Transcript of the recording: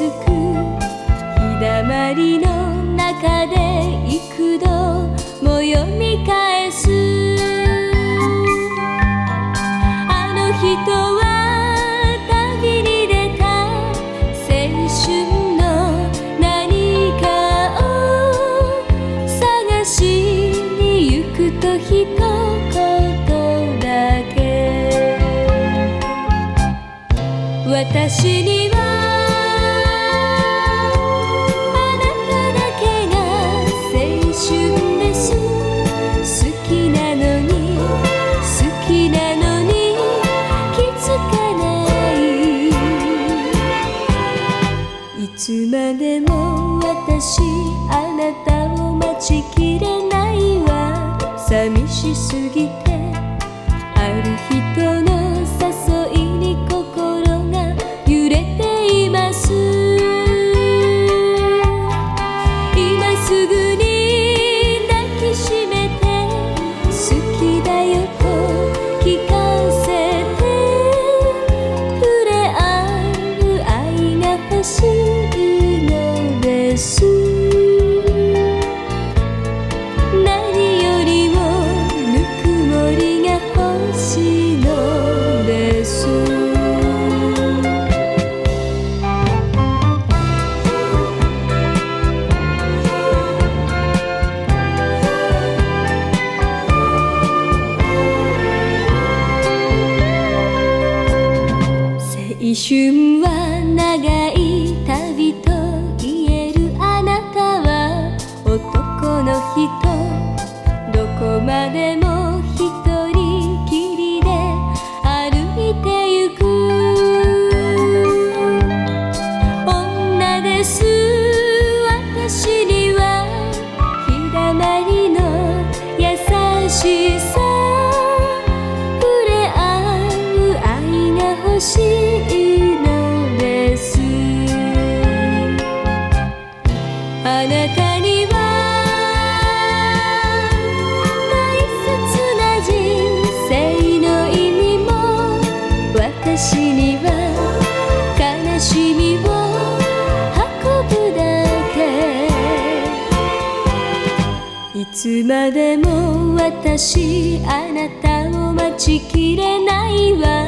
薄く日だまりの中で幾度も読み返す。あの人は旅に出た青春の何かを探しに行くと一言だけ。私にはでも私あなたを待ちきれないわ。寂しすぎてある人の誘いに心が揺れています。今すぐに抱きしめて好きだよと聞かせて。触れ合う愛が欲しい。青私には悲しみを運ぶだけ。いつまでも私あなたを待ちきれないわ。